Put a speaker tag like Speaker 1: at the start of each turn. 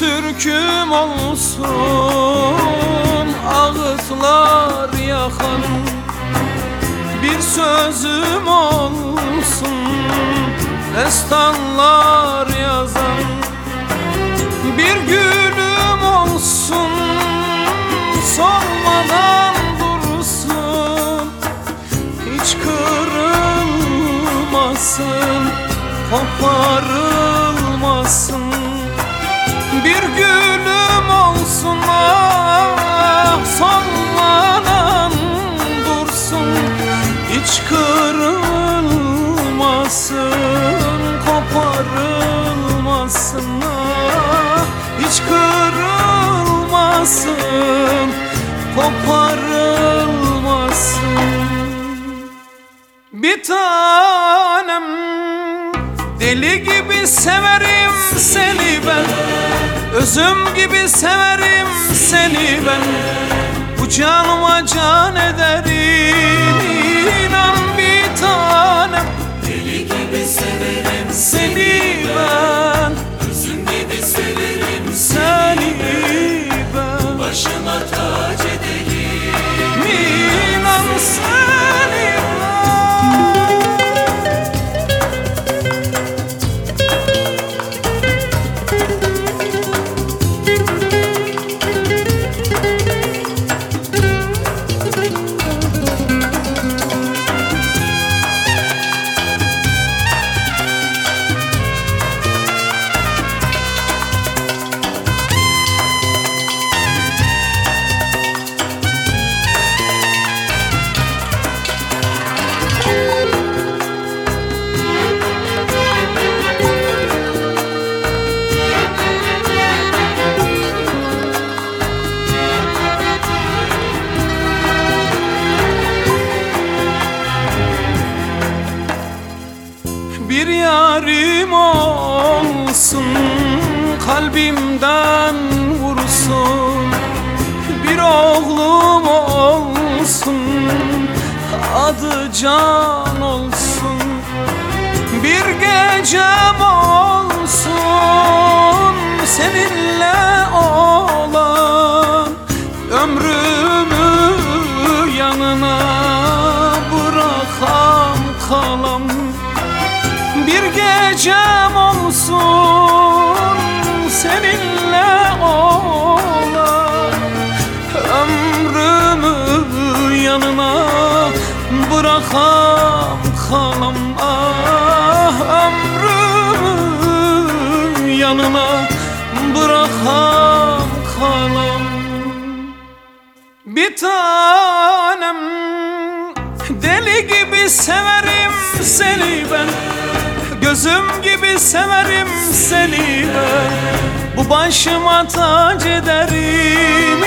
Speaker 1: Türküm olsun ağıtlar yakan Bir sözüm olsun destanlar yazan Bir günüm olsun solmadan dursun Hiç kırılmasın, koparılmasın bir günüm olsun ah solmadan dursun. Hiç kırılmasın koparılmasın ah. Hiç kırılmasın koparılmasın. Bir tanem Deli gibi severim seni ben Özüm gibi severim seni ben. Bu canıma can ederim. İnan bir tanem.
Speaker 2: Deli gibi severim
Speaker 1: Seni Bir yarim olsun kalbimden vursun. Bir oğlum olsun adı can olsun. Bir gecem olsun seninle olan Ömrümü yanına bırakam kalam bir gecem olsun seninle olan Ömrümü yanına bırakam kalam ah Ömrümü yanına bırakam kalam bir tanem Deli gibi severim seni ben severim seni ben. Bu başıma tac ederim